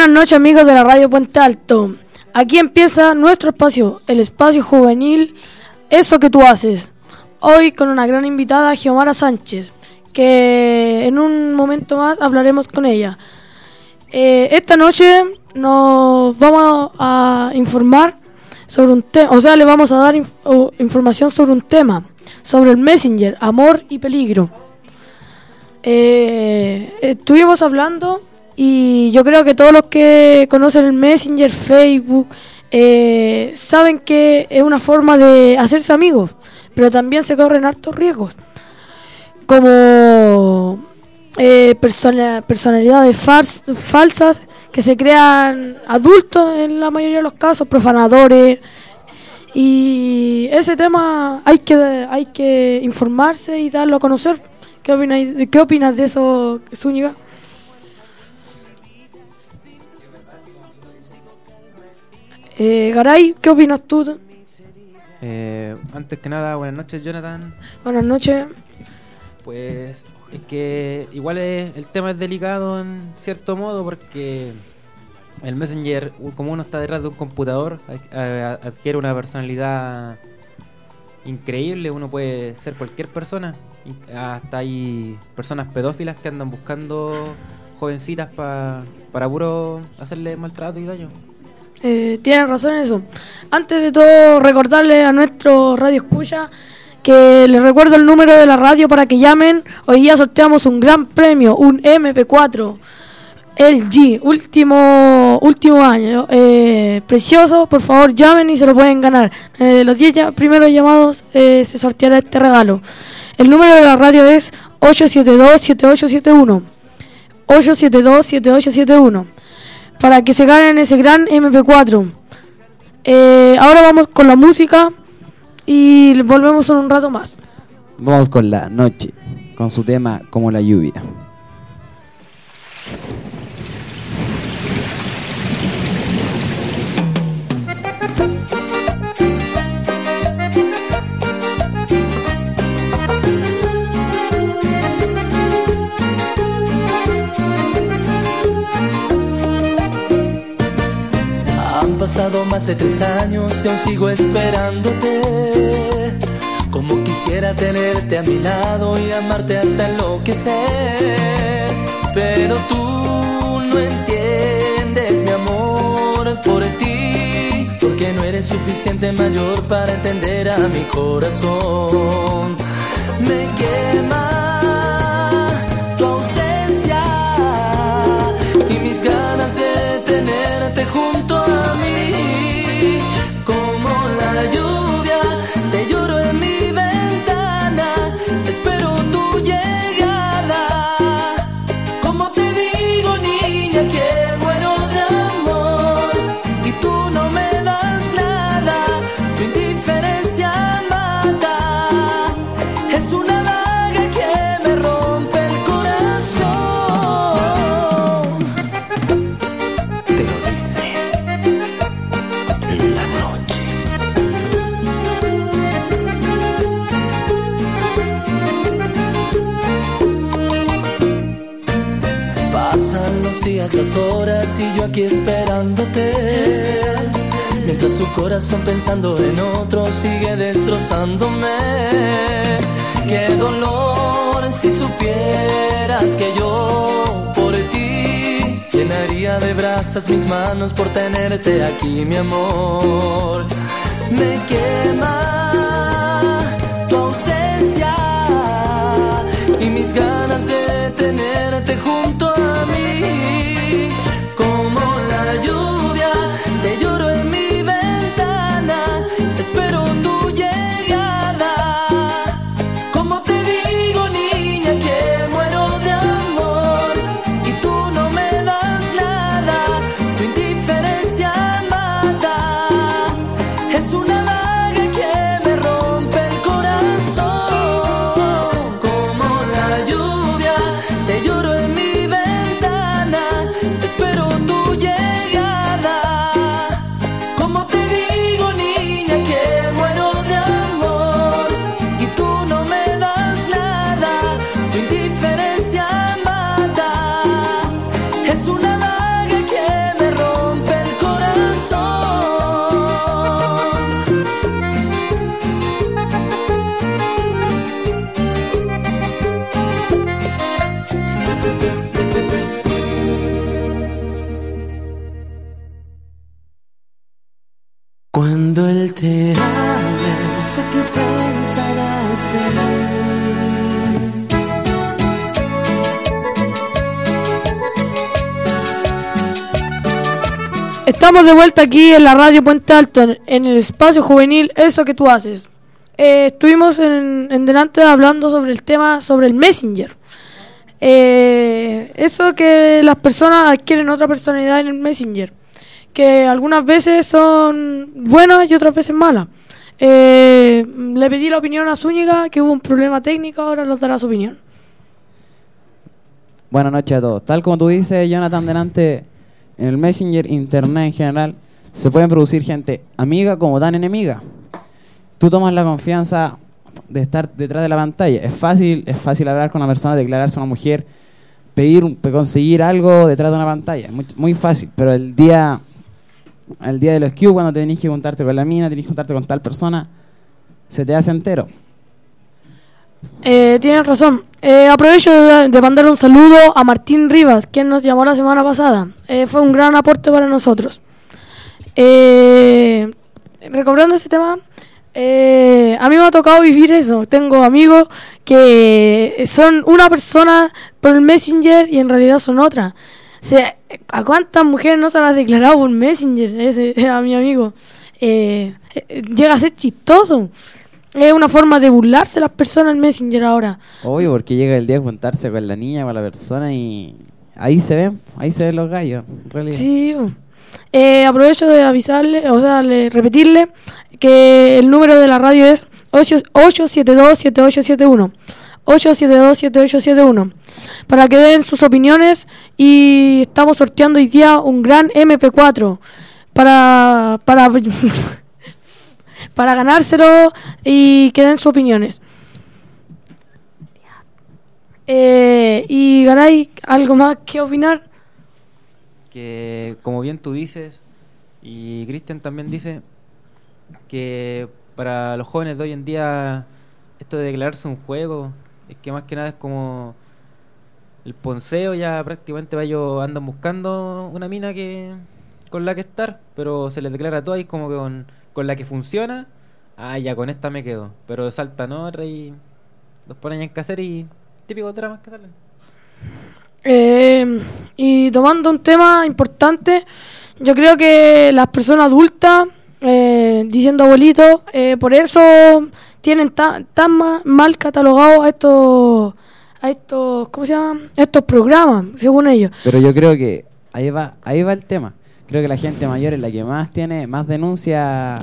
Buenas noches amigos de la Radio Puente Alto. Aquí empieza nuestro espacio, el espacio juvenil, eso que tú haces. Hoy con una gran invitada, Giomara Sánchez, que en un momento más hablaremos con ella. Eh, esta noche nos vamos a informar sobre un tema, o sea, le vamos a dar información sobre un tema, sobre el Messenger, amor y peligro. Eh, estuvimos hablando y yo creo que todos los que conocen el Messenger, Facebook, eh, saben que es una forma de hacerse amigos, pero también se corren hartos riesgos, como eh, personalidades falsas que se crean adultos en la mayoría de los casos, profanadores. Y ese tema hay que hay que informarse y darlo a conocer. ¿Qué opinas, qué opinas de eso, Zúñiga? Eh, Garay, ¿qué opinas tú? Eh, antes que nada, buenas noches, Jonathan. Buenas noches. Pues es que igual el tema es delicado en cierto modo porque el Messenger, como uno está detrás de un computador, adquiere una personalidad increíble. Uno puede ser cualquier persona. Hasta hay personas pedófilas que andan buscando jovencitas para puro hacerle maltrato y daño. Eh, tienen razón en eso. Antes de todo, recordarle a nuestro radio escucha que les recuerdo el número de la radio para que llamen. Hoy día sorteamos un gran premio, un MP4 LG, último último año, eh, precioso. Por favor, llamen y se lo pueden ganar. Eh, los 10 primeros llamados eh, se sorteará este regalo. El número de la radio es 872-7871. 872-7871 para que se ganen ese gran MP4. Eh, ahora vamos con la música y volvemos en un rato más. Vamos con la noche, con su tema como la lluvia. Pasado más de tres años y aún sigo esperándote. Como quisiera tenerte a mi lado y amarte hasta enloquecer. Pero tú no entiendes mi amor por ti. Porque no eres suficiente mayor para entender a mi corazón. Me quema tu ausencia y mis ganas de tenerte yo aquí esperándote. Mientras su corazón pensando en otro sigue destrozándome. Qué dolor si supieras que yo por ti llenaría de brasas mis manos por tenerte aquí, mi amor. Me quema tu ausencia y mis ganas de tenerte junto Estamos de vuelta aquí en la radio Puente Alto, en, el espacio juvenil, eso que tú haces. Eh, estuvimos en, en delante hablando sobre el tema, sobre el Messenger. Eh, eso que las personas adquieren otra personalidad en el Messenger, que algunas veces son buenas y otras veces malas. Eh, le pedí la opinión a Zúñiga, que hubo un problema técnico, ahora nos dará su opinión. Buenas noches a todos. Tal como tú dices, Jonathan, delante, en el Messenger, Internet en general, se pueden producir gente amiga como tan enemiga. Tú tomas la confianza de estar detrás de la pantalla. Es fácil, es fácil hablar con una persona, declararse una mujer, pedir, conseguir algo detrás de una pantalla. Muy fácil, pero el día, el día de los Q, cuando tenés que juntarte con la mina, tenés que juntarte con tal persona, se te hace entero. Eh, tienes razón. Eh, aprovecho de, mandar un saludo a Martín Rivas, quien nos llamó la semana pasada. Eh, fue un gran aporte para nosotros. Eh, recobrando ese tema, eh, a mí me ha tocado vivir eso. Tengo amigos que son una persona por el Messenger y en realidad son otra. ¿a cuántas mujeres no se las ha declarado por Messenger ese, a mi amigo? Eh, llega a ser chistoso. Es una forma de burlarse las personas en Messenger ahora. Obvio, porque llega el día de juntarse con la niña, con la persona y ahí se ven, ahí se ven los gallos, en realidad. Sí. Eh, aprovecho de avisarle, o sea, le- repetirle que el número de la radio es 8 872-7871. 872-7871. Para que den sus opiniones y estamos sorteando hoy día un gran MP4 para para para ganárselo y que den sus opiniones. Eh, y Garay, ¿algo más que opinar? que como bien tú dices y Cristian también dice que para los jóvenes de hoy en día esto de declararse un juego es que más que nada es como el ponceo ya prácticamente ellos andan buscando una mina que con la que estar pero se les declara todo y como que con, con la que funciona ah ya con esta me quedo pero saltan otra y los ponen en caser y típicos dramas que salen Eh, y tomando un tema importante, yo creo que las personas adultas, eh, diciendo abuelitos, eh, por eso tienen tan, tan ma- mal catalogados a estos, a estos, ¿cómo se llaman? Estos programas, según ellos. Pero yo creo que ahí va, ahí va el tema. Creo que la gente mayor es la que más tiene, más denuncias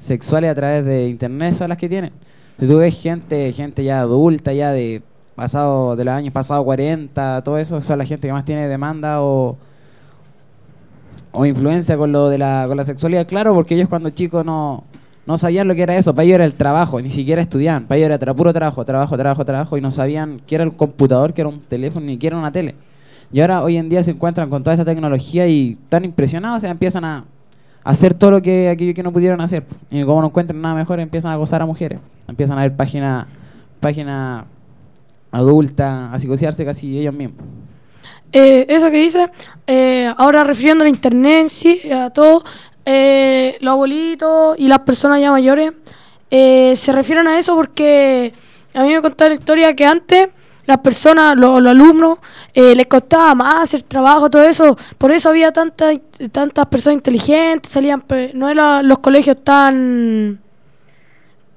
sexuales a través de internet son las que tienen. Si tú ves gente, gente ya adulta, ya de pasado, de los años pasados 40, todo eso, son la gente que más tiene demanda o, o influencia con lo de la, con la sexualidad, claro, porque ellos cuando chicos no, no sabían lo que era eso, para ellos era el trabajo, ni siquiera estudiaban, para ellos era puro trabajo, trabajo, trabajo, trabajo, y no sabían qué era el computador, qué era un teléfono, ni qué era una tele. Y ahora hoy en día se encuentran con toda esta tecnología y tan impresionados, o sea, empiezan a, hacer todo lo que aquello que no pudieron hacer. Y como no encuentran nada mejor, empiezan a gozar a mujeres. Empiezan a ver páginas página adultas, a psicosearse casi ellos mismos. Eh, eso que dice, eh, ahora refiriendo a internet sí, a todo, eh, los abuelitos y las personas ya mayores eh, se refieren a eso porque a mí me contaba la historia que antes las personas, lo- los, alumnos, eh, les costaba más hacer trabajo, todo eso, por eso había tantas tantas personas inteligentes, salían, no eran los colegios tan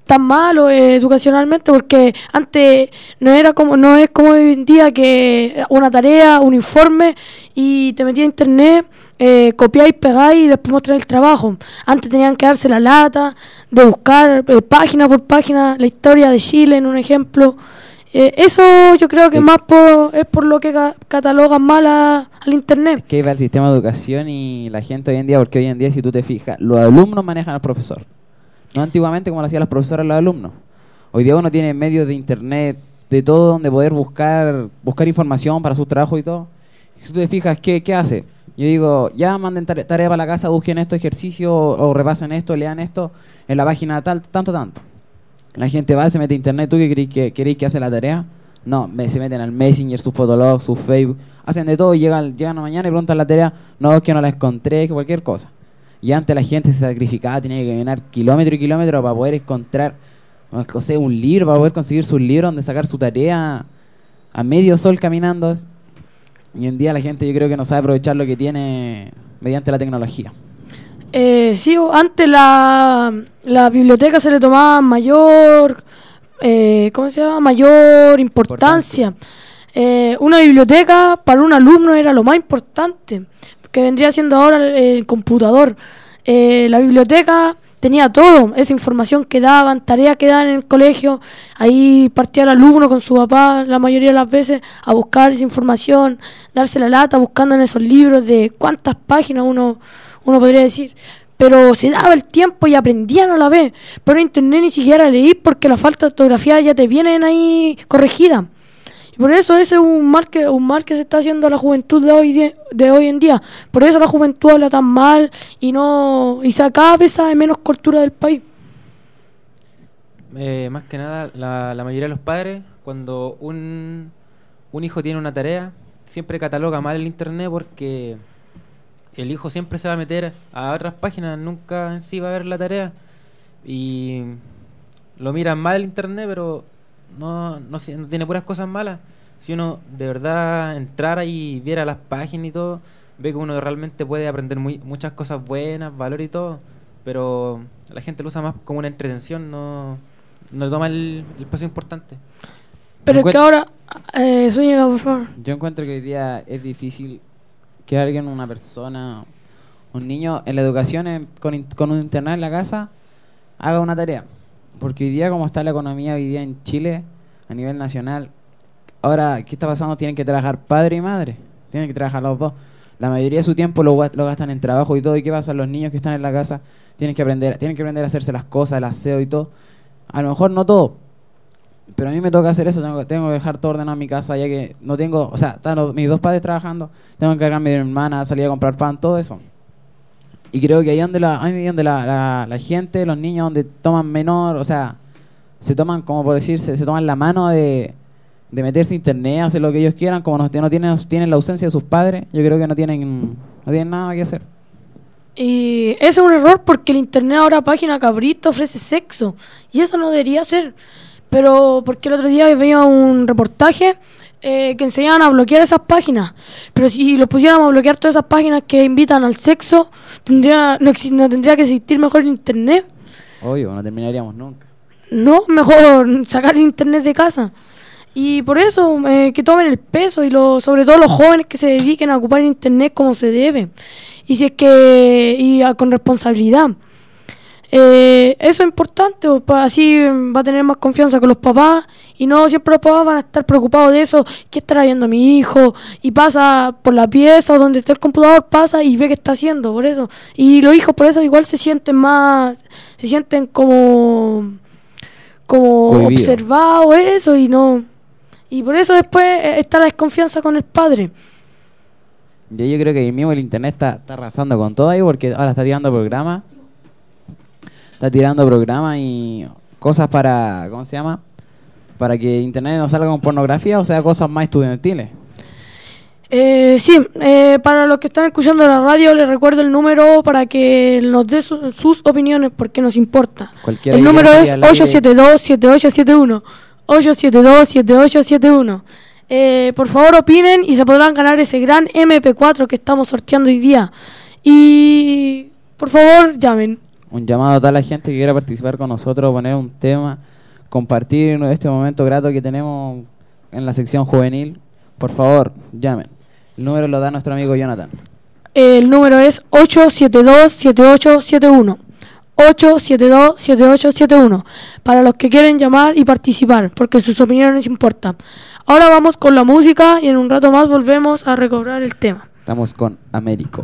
tan malo eh, educacionalmente porque antes no era como no es como hoy en día que una tarea un informe y te metías a internet eh, copiáis pegáis y después mostráis el trabajo. Antes tenían que darse la lata de buscar eh, página por página la historia de Chile en un ejemplo Eh, eso yo creo que Sí. más por, es por lo que ca- catalogan mal a- al internet Es que va el sistema de educación y la gente hoy en día, porque hoy en día, si tú te fijas, los alumnos manejan al profesor. No antiguamente como lo hacían los profesores a los alumnos. Hoy día uno tiene medios de internet, de todo donde poder buscar buscar información para su trabajo y todo. Si tú te fijas, ¿qué, qué hace? Yo digo, ya manden tare- tarea para la casa, busquen esto, ejercicio, o, o repasen esto, lean esto en la página tal, tanto, tanto. La gente va, se mete a internet, ¿tú qué creéis que, que hace la tarea? No, se meten al Messenger, su Fotolog, su Facebook, hacen de todo y llegan, llegan mañana y preguntan la tarea, no, es que no la encontré, que cualquier cosa. Y antes la gente se sacrificaba, tenía que caminar kilómetro y kilómetro para poder encontrar, no sé, un libro, para poder conseguir su libro donde sacar su tarea a medio sol caminando. Y hoy en día la gente yo creo que no sabe aprovechar lo que tiene mediante la tecnología. Eh, sí, antes la, la biblioteca se le tomaba mayor, eh, ¿cómo se llama? Mayor importancia. Eh, una biblioteca para un alumno era lo más importante, que vendría siendo ahora el, computador. Eh, la biblioteca tenía todo, esa información que daban, tareas que daban en el colegio, ahí partía el alumno con su papá la mayoría de las veces a buscar esa información, darse la lata buscando en esos libros de cuántas páginas uno uno podría decir. Pero se daba el tiempo y aprendían a la vez. Pero en internet ni siquiera leí porque la falta de ortografía ya te vienen ahí corregida. Y por eso ese es un mal que, un mal que se está haciendo a la juventud de hoy, de, hoy en día. Por eso la juventud habla tan mal y no y se cada vez menos cultura del país. Eh, más que nada, la, la mayoría de los padres, cuando un, un hijo tiene una tarea, siempre cataloga mal el internet porque el hijo siempre se va a meter a otras páginas, nunca en sí va a ver la tarea. Y lo miran mal el internet, pero no, no, no tiene puras cosas malas. Si uno de verdad entrara y viera las páginas y todo, ve que uno realmente puede aprender muy, muchas cosas buenas, valor y todo, pero la gente lo usa más como una entretención, no, no toma el, el espacio importante. Pero es que ahora, eh, por favor. Yo encuentro que hoy día es difícil que alguien, una persona, un niño en la educación con, con, un internet en la casa haga una tarea. Porque hoy día, como está la economía hoy día en Chile, a nivel nacional, ahora, ¿qué está pasando? Tienen que trabajar padre y madre. Tienen que trabajar los dos. La mayoría de su tiempo lo, lo gastan en trabajo y todo. ¿Y qué pasa? Los niños que están en la casa tienen que aprender, tienen que aprender a hacerse las cosas, el aseo y todo. A lo mejor no todo, pero a mí me toca hacer eso, tengo, tengo que dejar todo ordenado en mi casa, ya que no tengo, o sea, están mis dos padres trabajando, tengo que encargarme de mi hermana, salir a comprar pan, todo eso. Y creo que ahí donde la, donde la, la, gente, los niños, donde toman menor, o sea, se toman, como por decirse, se, toman la mano de, de meterse a internet, hacer lo que ellos quieran, como no, no tienen, tienen la ausencia de sus padres, yo creo que no tienen, no tienen nada que hacer. Y eso es un error porque el internet ahora página cabrito ofrece sexo y eso no debería ser. Pero porque el otro día veía un reportaje eh, que enseñaban a bloquear esas páginas. Pero si los pusiéramos a bloquear todas esas páginas que invitan al sexo, tendría no, no tendría que existir mejor el internet. Obvio, no terminaríamos nunca. No, mejor sacar el internet de casa. Y por eso, eh, que tomen el peso y lo, sobre todo los jóvenes que se dediquen a ocupar el internet como se debe. Y si es que, y con responsabilidad. Eh, eso es importante, pues, así va a tener más confianza con los papás y no siempre los papás van a estar preocupados de eso, qué estará viendo mi hijo y pasa por la pieza o donde está el computador, pasa y ve qué está haciendo, por eso. Y los hijos por eso igual se sienten más, se sienten como, como observados, eso y no. Y por eso después está la desconfianza con el padre. Yo, yo creo que el mismo el internet está, está arrasando con todo ahí porque ahora está tirando programas está tirando programas y cosas para, ¿cómo se llama? Para que Internet no salga con pornografía, o sea, cosas más estudiantiles. Eh, sí, eh, para los que están escuchando la radio, les recuerdo el número para que nos dé sus opiniones, porque nos importa. el número es 872-7871. 872-7871. Eh, por favor, opinen y se podrán ganar ese gran MP4 que estamos sorteando hoy día. Y por favor, llamen un llamado a toda la gente que quiera participar con nosotros, poner un tema, compartir este momento grato que tenemos en la sección juvenil. Por favor, llamen. El número lo da nuestro amigo Jonathan. El número es 872-7871. 872-7871. Para los que quieren llamar y participar, porque sus opiniones importan. Ahora vamos con la música y en un rato más volvemos a recobrar el tema. Estamos con Américo.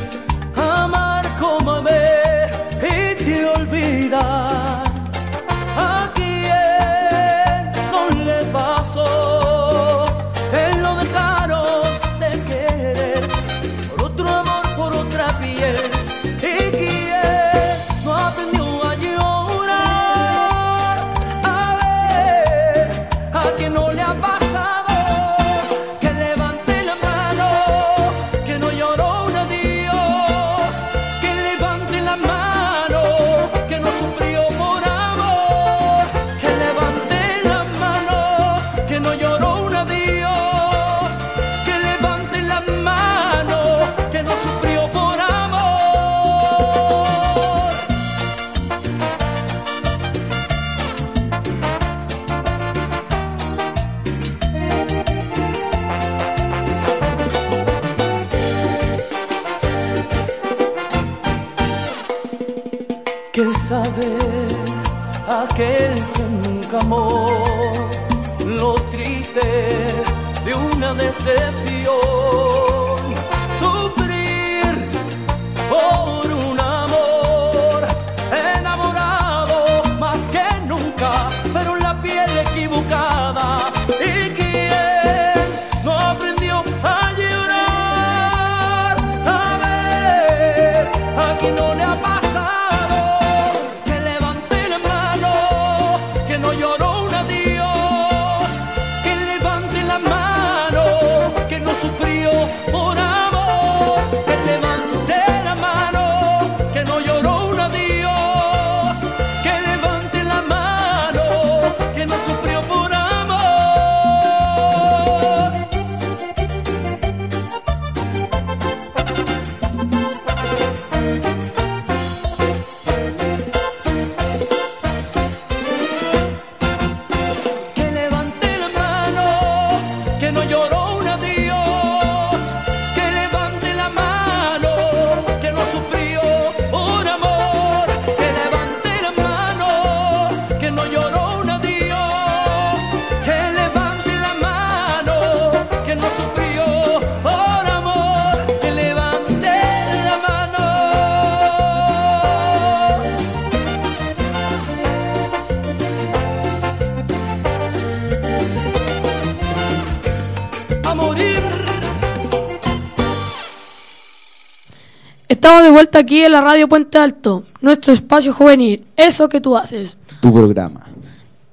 vuelta aquí en la radio Puente Alto, nuestro espacio juvenil, eso que tú haces. Tu programa.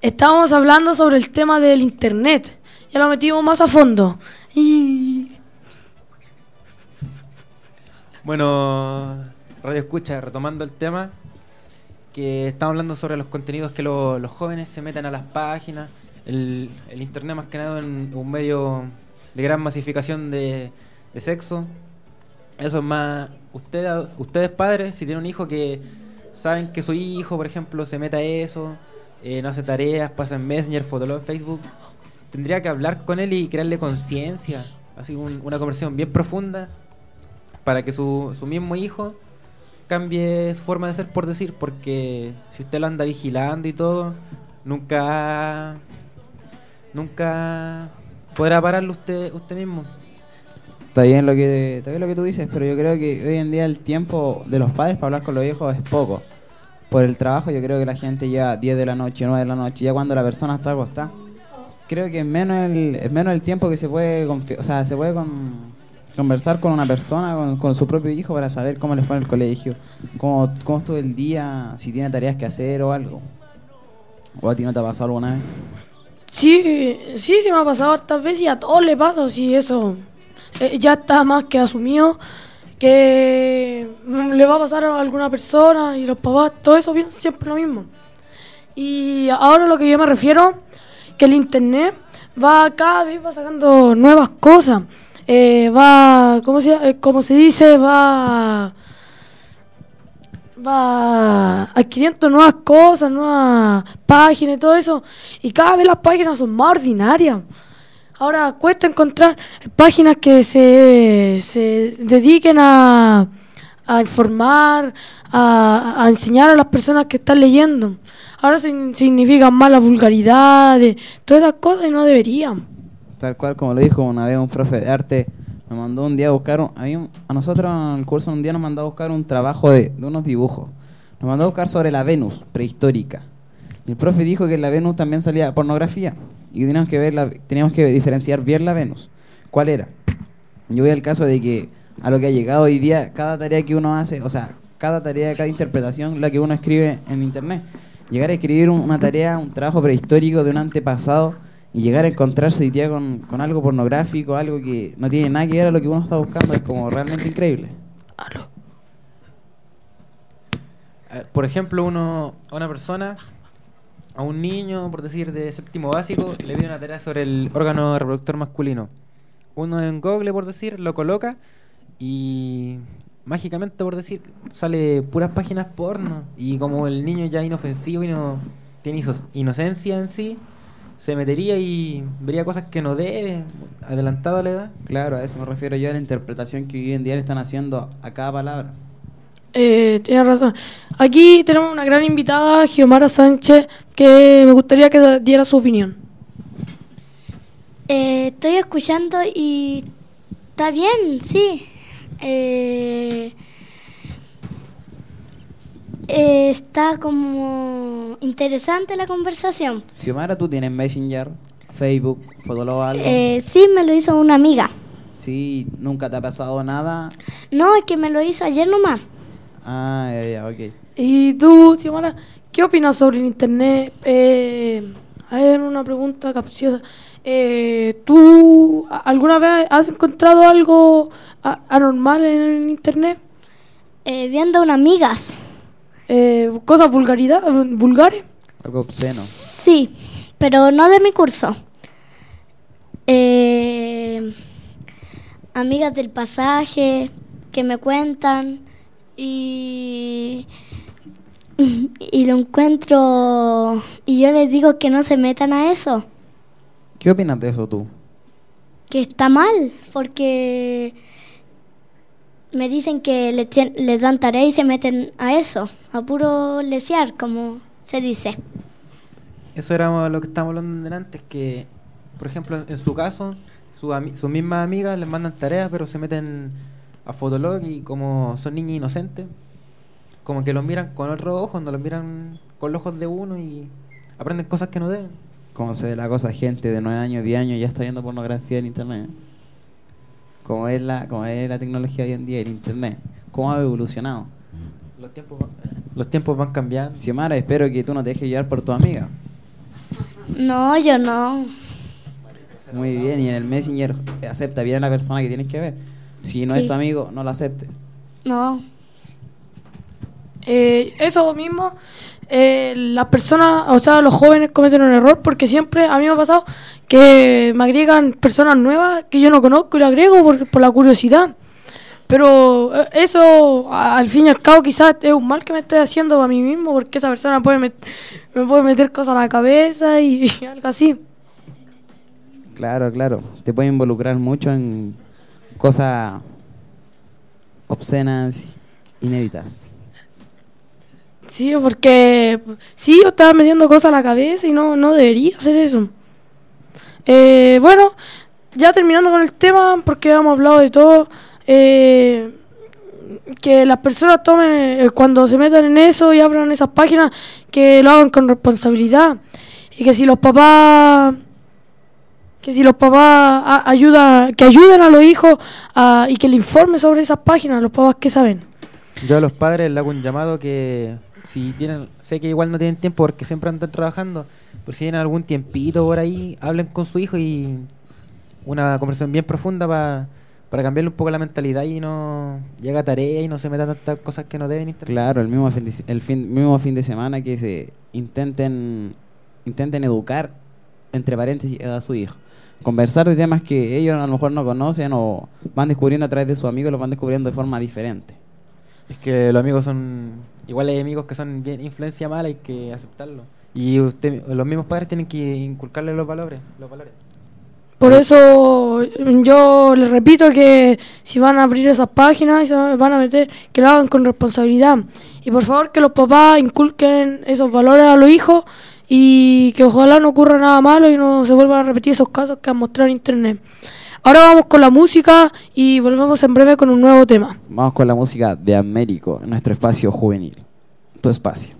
Estábamos hablando sobre el tema del internet, ya lo metimos más a fondo. Y Bueno, Radio Escucha, retomando el tema, que estamos hablando sobre los contenidos que lo- los jóvenes se meten a las páginas, el, el internet más que nada en un medio de gran masificación de, de sexo. Eso es más, usted, ustedes padres, si tienen un hijo que saben que su hijo, por ejemplo, se mete a eso, eh, no hace tareas, pasa en Messenger, Fotolog, Facebook, tendría que hablar con él y crearle conciencia, así un- una conversación bien profunda para que su, su mismo hijo cambie su forma de ser, por decir, porque si usted lo anda vigilando y todo, nunca nunca podrá pararlo usted usted mismo. Está bien lo que está bien lo que tú dices, pero yo creo que hoy en día el tiempo de los padres para hablar con los hijos es poco. Por el trabajo yo creo que la gente ya 10 de la noche, 9 de la noche, ya cuando la persona está acostada. Creo que es menos el, es menos el tiempo que se puede o sea, se puede con- conversar con una persona, con, con su propio hijo para saber cómo le fue en el colegio, cómo, cómo estuvo el día, si tiene tareas que hacer o algo. ¿O a ti no te ha pasado alguna vez? sí, sí, sí me ha pasado hartas veces y a todos le pasa, sí, eso eh, ya está más que asumido que mm, le va a pasar a alguna persona y los papás, todo eso piensan siempre lo mismo. Y ahora lo que yo me refiero, que el internet va cada vez va sacando nuevas cosas. Eh, va, ¿cómo se, eh, como se dice? Va, va adquiriendo nuevas cosas, nuevas páginas y todo eso. Y cada vez las páginas son más ordinarias. Ahora cuesta encontrar páginas que se, se dediquen a, a informar, a, a enseñar a las personas que están leyendo. Ahora sin- significan malas vulgaridades, todas esas cosas y no deberían. Tal cual como lo dijo una vez un profe de arte, nos mandó un día a buscar, un- a, a nosotros en el curso un día nos mandó a buscar un trabajo de, de unos dibujos. Nos mandó a buscar sobre la Venus prehistórica. El profe dijo que la Venus también salía pornografía y teníamos que ver la- teníamos que diferenciar bien la Venus. ¿Cuál era? Yo voy al caso de que a lo que ha llegado hoy día, cada tarea que uno hace, o sea, cada tarea, cada interpretación, la que uno escribe en internet, llegar a escribir un- una tarea, un trabajo prehistórico de un antepasado y llegar a encontrarse hoy día con, algo pornográfico, algo que no tiene nada que ver a lo que uno está buscando, es como realmente increíble. Por ejemplo, uno, una persona, a un niño, por decir, de séptimo básico, le pide una tarea sobre el órgano reproductor masculino. Uno en Google, por decir, lo coloca y mágicamente, por decir, sale puras páginas porno. Y como el niño ya inofensivo y no tiene inocencia en sí, se metería y vería cosas que no debe, adelantado a la edad. Claro, a eso me refiero yo a la interpretación que hoy en día le están haciendo a cada palabra. Eh, tienes razón. Aquí tenemos una gran invitada, Giomara Sánchez, que me gustaría que diera su opinión. Eh, estoy escuchando y está bien, sí. Eh, eh, está como interesante la conversación. Xiomara, ¿tú tienes Messenger, Facebook, Fotolog, algo? Eh, sí, me lo hizo una amiga. Sí, ¿nunca te ha pasado nada? No, es que me lo hizo ayer nomás. Ah, ya, ya, ok. Y tú, Xiomara, ¿qué opinas sobre el Internet? Eh, a ver, una pregunta capciosa. Eh, ¿Tú a- alguna vez has encontrado algo anormal en el Internet? Eh, viendo una amigas. Eh, ¿Cosas vulgaridad, vulgares? Algo obsceno. Sí, pero no de mi curso. Eh, amigas del pasaje que me cuentan y, y lo encuentro y yo les digo que no se metan a eso, ¿Qué opinas de eso tú? que está mal, porque me dicen que le les dan tarea y se meten a eso, a puro lesear, como se dice. Eso era lo que estábamos hablando antes, que, por ejemplo, en su caso, su ami- sus mismas amigas les mandan tareas, pero se meten a Fotolog y como son niños inocentes, como que los miran con otros ojos, no los miran con los ojos de uno y aprenden cosas que no deben. Como se ve la cosa, gente de 9 años, 10 años ya está viendo pornografía en internet. Como es la, como es la tecnología hoy en día, el internet. ¿Cómo ha evolucionado? Los tiempos, van- los tiempos van cambiando. Xiomara, espero que tú no te dejes llevar por tu amiga. No, yo no. Muy bien, y en el Messenger acepta bien a la persona que tienes que ver. Si no es tu amigo, no lo aceptes. No. Eh, eso mismo, eh, las personas, o sea, los jóvenes cometen un error porque siempre a mí me ha pasado que me agregan personas nuevas que yo no conozco y lo agrego por, por la curiosidad. Pero eh, eso, a- al fin y al cabo, quizás es un mal que me estoy haciendo para mí mismo porque esa persona puede me puede meter cosas a la cabeza y, y algo así. Claro, claro. Te puede involucrar mucho en cosas obscenas, inéditas. Sí, porque sí, yo estaba metiendo cosas a la cabeza y no, no debería hacer eso. Eh, bueno, ya terminando con el tema, porque hemos hablado de todo, eh, que las personas tomen, eh, cuando se metan en eso y abran esas páginas, que lo hagan con responsabilidad. Y que si los papás, que si los papás a- ayuda, que ayuden a los hijos a- y que le informen sobre esas páginas, los papás que saben. Yo a los padres les hago un llamado que si tienen, sé que igual no tienen tiempo porque siempre andan trabajando, pero si tienen algún tiempito por ahí, hablen con su hijo y una conversación bien profunda pa- para cambiarle un poco la mentalidad y no llega a tarea y no se meta tantas cosas que no deben. internet. Claro, el mismo fin de, el fin, mismo fin de semana que se intenten intenten educar entre paréntesis a su hijo. Conversar de temas que ellos a lo mejor no conocen o van descubriendo a través de sus amigos, los van descubriendo de forma diferente. Es que los amigos son, igual hay amigos que son bien influencia mala, hay que aceptarlo. Y usted, los mismos padres tienen que inculcarle los valores, los valores. Por eso yo les repito que si van a abrir esas páginas y se van a meter, que lo hagan con responsabilidad. Y por favor que los papás inculquen esos valores a los hijos y que ojalá no ocurra nada malo y no se vuelvan a repetir esos casos que han mostrado en internet. Ahora vamos con la música y volvemos en breve con un nuevo tema. Vamos con la música de Américo, nuestro espacio juvenil. Tu espacio.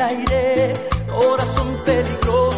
Aire, corazón peligroso,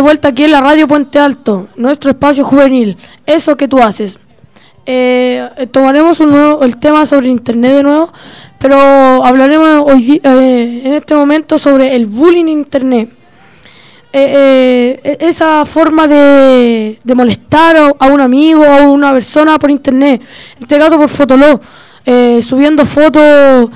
de vuelta aquí en la radio Puente Alto, nuestro espacio juvenil. Eso que tú haces. Eh, tomaremos un nuevo, el tema sobre internet de nuevo, pero hablaremos hoy eh, en este momento sobre el bullying internet. Eh, eh, esa forma de, molestar a, un amigo a una persona por internet, en este caso por Fotolog, subiendo fotos,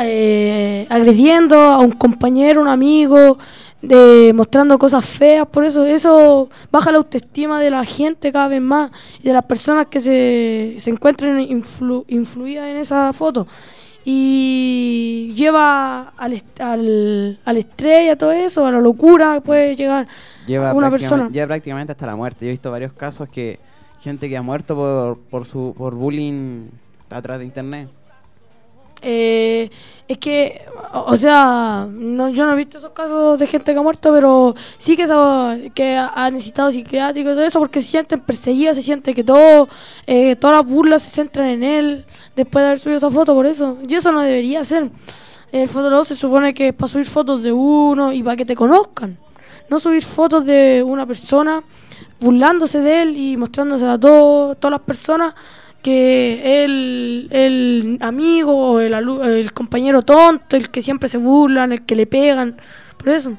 eh, agrediendo a un compañero, un amigo, de mostrando cosas feas, por eso eso baja la autoestima de la gente cada vez más y de las personas que se, se encuentren influ- influidas en esa foto y lleva al, al, al estrella todo eso, a la locura que puede llegar Lleva, una persona. lleva prácticamente hasta la muerte. Yo he visto varios casos que gente que ha muerto por, por su por bullying atrás de internet. Eh, es que, o sea, no, yo no he visto esos casos de gente que ha muerto, pero sí que, que ha, necesitado psiquiátrico y todo eso, porque se sienten perseguidas, se siente que todo, eh, todas las burlas se centran en él después de haber subido esa foto, por eso. Y eso no debería ser. El fotolog se supone que es para subir fotos de uno y para que te conozcan. No subir fotos de una persona burlándose de él y mostrándosela a todo, todas las personas que el, el amigo o el, el compañero tonto, el que siempre se burlan, el que le pegan, por eso.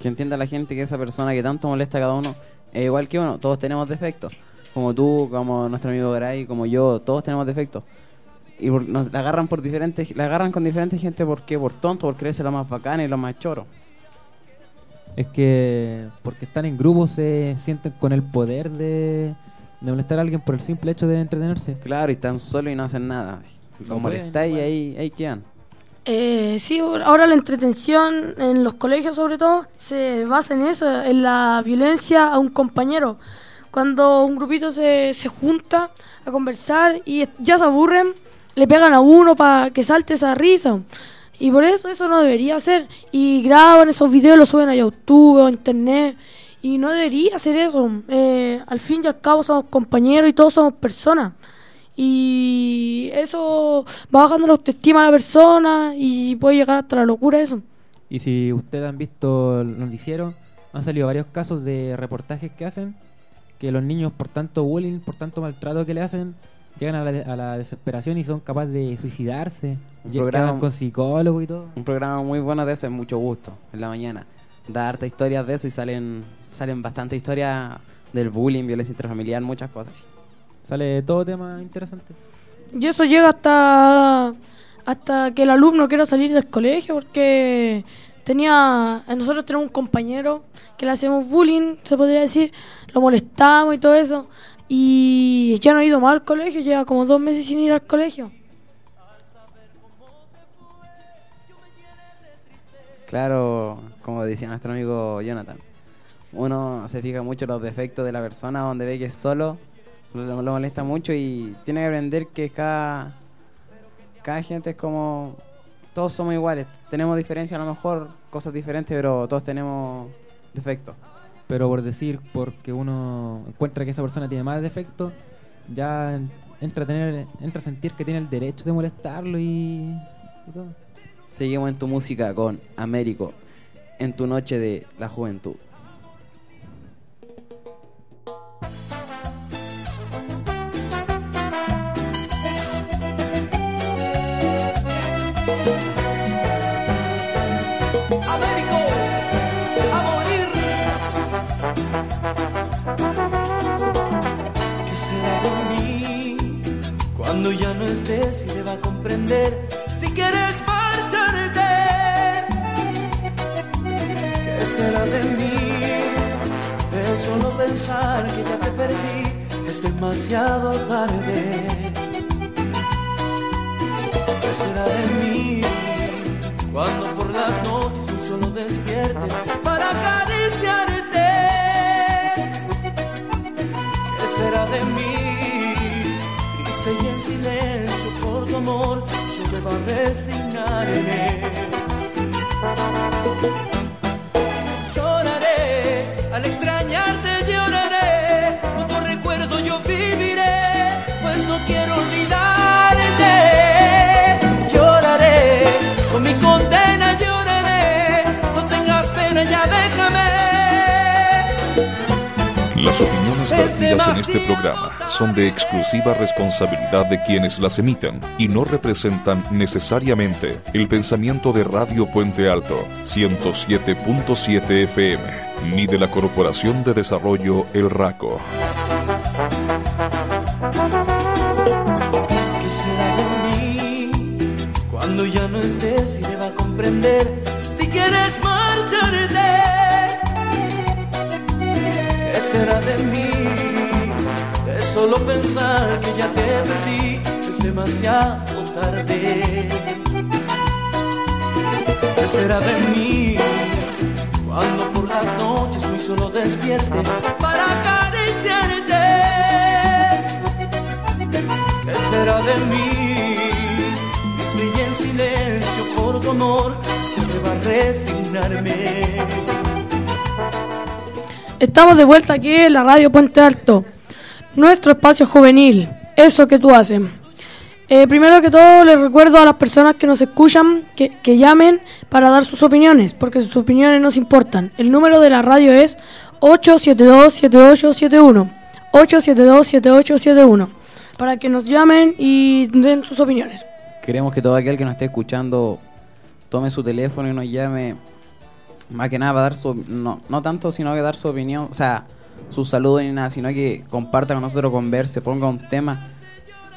Que entienda la gente que esa persona que tanto molesta a cada uno es igual que uno. Todos tenemos defectos. Como tú, como nuestro amigo Garay, como yo, todos tenemos defectos. Y por- nos la agarran por diferentes, la agarran con diferentes gente porque por tonto, por creerse lo más bacán y lo más choro. Es que porque están en grupo se sienten con el poder de, de molestar a alguien por el simple hecho de entretenerse. Claro, y están solos y no hacen nada. No Lo pueden, molestáis y ahí, ahí quedan. Eh, sí, ahora la entretención en los colegios sobre todo se basa en eso, en la violencia a un compañero. Cuando un grupito se, se junta a conversar y ya se aburren, le pegan a uno para que salte esa risa. Y por eso eso no debería ser. Y graban esos videos, los suben a YouTube o a internet. Y no debería ser eso. Eh, al fin y al cabo somos compañeros y todos somos personas. Y eso va bajando la autoestima de la persona y puede llegar hasta la locura eso. Y si ustedes han visto el noticiero, han salido varios casos de reportajes que hacen que los niños por tanto bullying, por tanto maltrato que le hacen, llegan a la, a la desesperación y son capaces de suicidarse. Un programa- con psicólogo y todo. Un programa muy bueno de eso es mucho gusto en la mañana. Da harta historias de eso y salen salen bastante historias del bullying, violencia intrafamiliar, muchas cosas. Sale todo tema interesante. Y eso llega hasta hasta que el alumno quiera salir del colegio porque tenía nosotros tenemos un compañero que le hacemos bullying, se podría decir, lo molestamos y todo eso y ya no ha ido más al colegio, lleva como dos meses sin ir al colegio. Claro, como decía nuestro amigo Jonathan, uno se fija mucho en los defectos de la persona, donde ve que es solo, lo, lo molesta mucho y tiene que aprender que cada, cada gente es como, todos somos iguales, tenemos diferencias a lo mejor, cosas diferentes, pero todos tenemos defectos. Pero por decir, porque uno encuentra que esa persona tiene más defectos, ya entra a, tener, entra a sentir que tiene el derecho de molestarlo y, y todo. Seguimos en tu música con Américo, en tu noche de la juventud. Si quieres marcharte? ¿Qué será de mí? De solo pensar que ya te perdí es demasiado tarde. ¿Qué será de mí? Cuando por las noches un solo despierte para acariciarte. ¿Qué será de mí? Triste y en silencio por tu amor, yo debo resignarme. Lloraré, al extrañarte vertidas en este programa son de exclusiva responsabilidad de quienes las emiten y no representan necesariamente el pensamiento de Radio Puente Alto 107.7 FM ni de la Corporación de Desarrollo El Raco. ¿Qué será de mí cuando ya no estés y deba comprender demasiado tarde. ¿Qué será de mí cuando por las noches muy solo despierte para acariciarte? ¿Qué será de mí? Triste y en silencio por tu amor, me va a resignarme. Estamos de vuelta aquí en la radio Puente Alto, nuestro espacio juvenil, eso que tú haces. Eh, primero que todo, les recuerdo a las personas que nos escuchan que, que llamen para dar sus opiniones, porque sus opiniones nos importan. El número de la radio es 872-7871. 872-7871. Para que nos llamen y den sus opiniones. Queremos que todo aquel que nos esté escuchando tome su teléfono y nos llame. Más que nada para dar su. No, no tanto, sino que dar su opinión. O sea, su saludo ni nada, sino que comparta con nosotros, converse, ponga un tema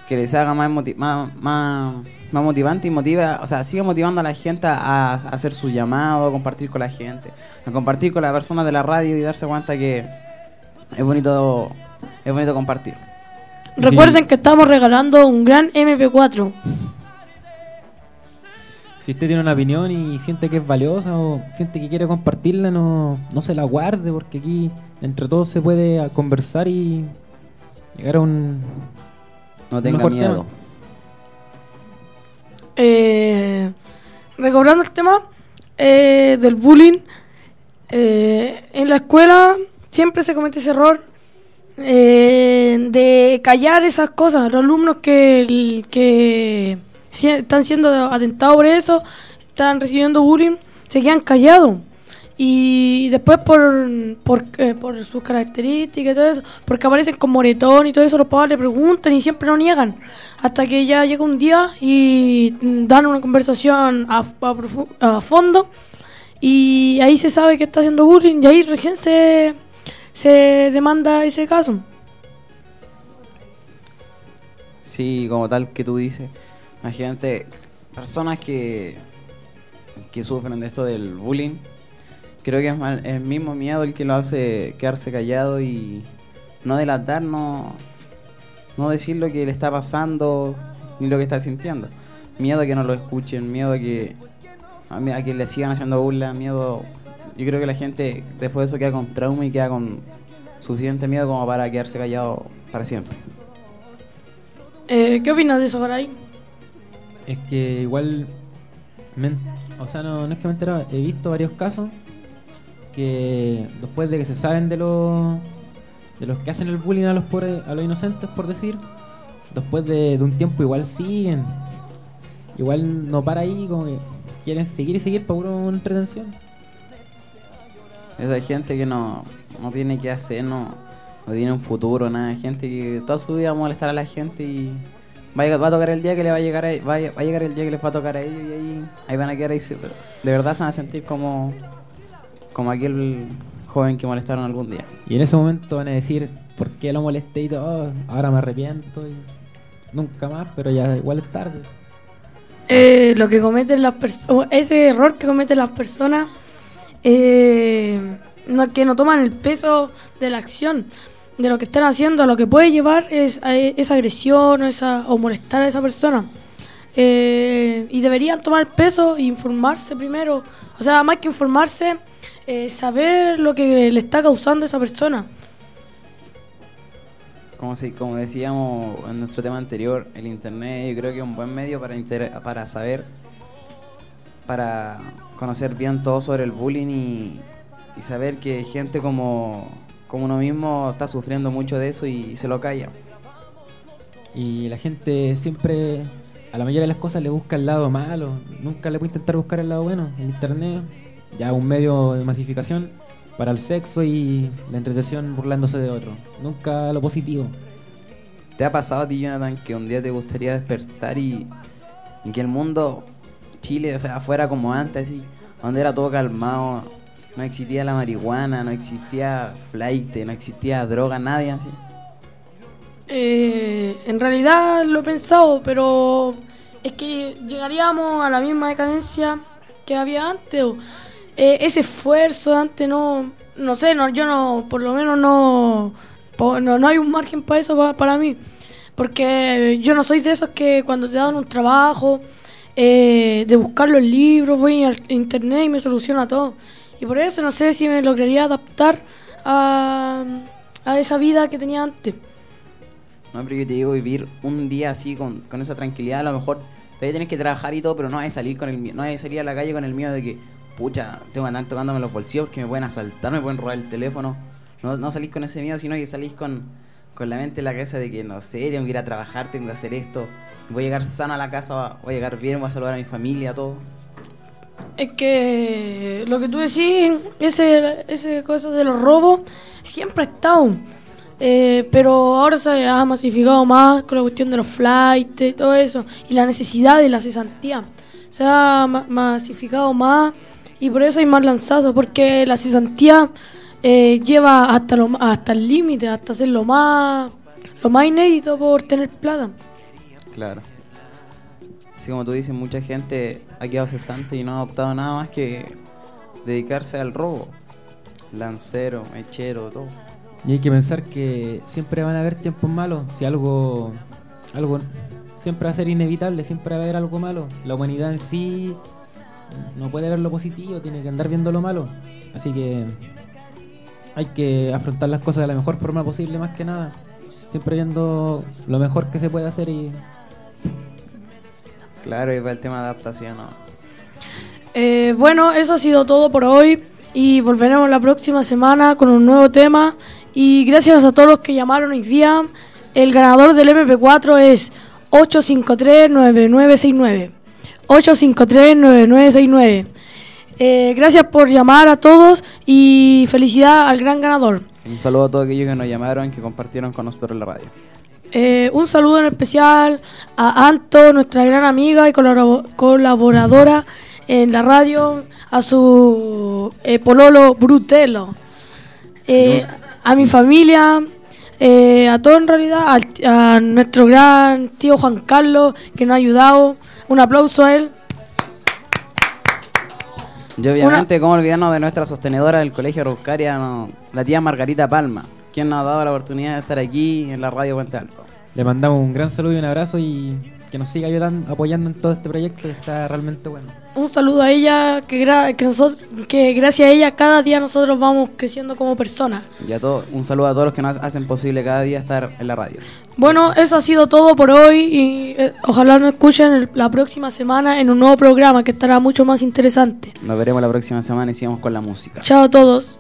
que les haga más, más, más, más motivante y motiva. O sea, siga motivando a la gente a, a hacer su llamado, a compartir con la gente, a compartir con las personas de la radio y darse cuenta que es bonito, es bonito compartir. Recuerden que estamos regalando un gran MP4. Si usted tiene una opinión y siente que es valiosa o siente que quiere compartirla, no, no se la guarde, porque aquí entre todos se puede conversar y llegar a un. No tenga mejor miedo. Eh, recobrando el tema eh, del bullying, eh, en la escuela siempre se comete ese error eh, de callar esas cosas. Los alumnos que, que están siendo atentados por eso, están recibiendo bullying, se quedan callados. Y después por, por, eh, por sus características y todo eso, porque aparecen con moretón y todo eso, los papás le preguntan y siempre no niegan. Hasta que ya llega un día y dan una conversación a, a a fondo y ahí se sabe que está haciendo bullying y ahí recién se, se demanda ese caso. Sí, como tal que tú dices. Imagínate, personas que, que sufren de esto del bullying, creo que es mal- el mismo miedo el que lo hace quedarse callado y no delatar, no, no decir lo que le está pasando ni lo que está sintiendo. Miedo a que no lo escuchen, miedo a que, a, que le sigan haciendo burla, miedo... Yo creo que la gente después de eso queda con trauma y queda con suficiente miedo como para quedarse callado para siempre. Eh, ¿Qué opinas de eso, Garay? Es que igual, me o sea, no, no es que me he enterado, he visto varios casos que después de que se saben de los de los que hacen el bullying a los pobres, a los inocentes, por decir, después de, de un tiempo igual siguen, igual no para ahí, como que quieren seguir y seguir para pura entretención. Esa gente que no, no tiene que hacer, no, no tiene un futuro, nada. Gente que toda su vida va a molestar a la gente y va a, tocar el día que le va a llegar a, va, a, va a llegar el día que les va a tocar a ellos y ahí, ahí van a quedar ahí. De verdad se van a sentir como, como aquel joven que molestaron algún día. Y en ese momento van a decir, ¿por qué lo molesté y todo? Ahora me arrepiento y nunca más, pero ya igual es tarde. Eh, lo que cometen las personas, ese error que cometen las personas, eh, no, que no toman el peso de la acción, de lo que están haciendo, lo que puede llevar es a e- esa agresión o, esa, o molestar a esa persona. Eh, y deberían tomar peso e informarse primero. O sea, más que informarse, eh, saber lo que le está causando a esa persona. Como, si, como decíamos en nuestro tema anterior, el internet yo creo que es un buen medio para, inter- para saber, para conocer bien todo sobre el bullying y, y saber que gente como, como uno mismo está sufriendo mucho de eso y se lo calla. Y la gente siempre, a la mayoría de las cosas le busca el lado malo, nunca le puede intentar buscar el lado bueno. El internet, ya un medio de masificación para el sexo y la entretención burlándose de otro. Nunca lo positivo. ¿Te ha pasado a ti, Jonathan, que un día te gustaría despertar y, y que el mundo, Chile, o sea, fuera como antes, así, donde era todo calmado, no existía la marihuana, no existía flight, no existía droga, nadie así? Eh, en realidad lo he pensado, pero es que llegaríamos a la misma decadencia que había antes. Eh, ese esfuerzo antes no, no sé, no, yo no, por lo menos no, no, no hay un margen para eso pa- para mí. Porque yo no soy de esos que cuando te dan un trabajo, eh, de buscar los libros, voy a internet y me soluciona todo. Y por eso no sé si me lograría adaptar a, a esa vida que tenía antes. No, pero yo te digo vivir un día así con, con esa tranquilidad, a lo mejor todavía tienes que trabajar y todo, pero no hay salir con el no hay salir a la calle con el miedo de que, pucha, tengo que andar tocándome los bolsillos porque me pueden asaltar, me pueden robar el teléfono. No, no salís con ese miedo, sino que salís con, con la mente en la cabeza de que, no sé, tengo que ir a trabajar, tengo que hacer esto, voy a llegar sano a la casa, voy a llegar bien, voy a saludar a mi familia, todo. Es que lo que tú decís, ese, ese cosa de los robos, siempre ha estado. Eh, pero ahora se ha masificado más con la cuestión de los flights y todo eso. Y la necesidad de la cesantía. Se ha ma- masificado más y por eso hay más lanzazos. Porque la cesantía eh, lleva hasta, lo, hasta el límite, hasta hacer lo más, lo más inédito por tener plata. Claro. Así como tú dices, mucha gente ha quedado cesante y no ha optado nada más que dedicarse al robo. Lancero, mechero, todo. Y hay que pensar que siempre van a haber tiempos malos. Si algo, algo siempre va a ser inevitable, siempre va a haber algo malo. La humanidad en sí no puede ver lo positivo, tiene que andar viendo lo malo. Así que hay que afrontar las cosas de la mejor forma posible, más que nada. Siempre viendo lo mejor que se puede hacer y Claro, y va el tema de adaptación, ¿no? Eh, bueno, eso ha sido todo por hoy y volveremos la próxima semana con un nuevo tema. Y gracias a todos los que llamaron hoy día. El ganador del MP4 es 853-9969. 853-9969. Eh, gracias por llamar a todos y felicidad al gran ganador. Un saludo a todos aquellos que nos llamaron, que compartieron con nosotros en la radio. Eh, un saludo en especial a Anto, nuestra gran amiga y colabo- colaboradora en la radio, a su eh, pololo Brutelo, eh, a mi familia, eh, a todo en realidad, al- a, nuestro gran tío Juan Carlos que nos ha ayudado. Un aplauso a él. Y obviamente, ¿cómo olvidarnos de nuestra sostenedora del Colegio Araucaria, no, la tía Margarita Palma, quien nos ha dado la oportunidad de estar aquí en la radio Puente Alto? Le mandamos un gran saludo y un abrazo y que nos siga ayudando, apoyando en todo este proyecto que está realmente bueno. Un saludo a ella, que, gra- que, nosotros, que gracias a ella cada día nosotros vamos creciendo como personas. Y a todos, un saludo a todos los que nos hacen posible cada día estar en la radio. Bueno, eso ha sido todo por hoy y eh, ojalá nos escuchen el- la próxima semana en un nuevo programa que estará mucho más interesante. Nos veremos la próxima semana y sigamos con la música. Chao a todos.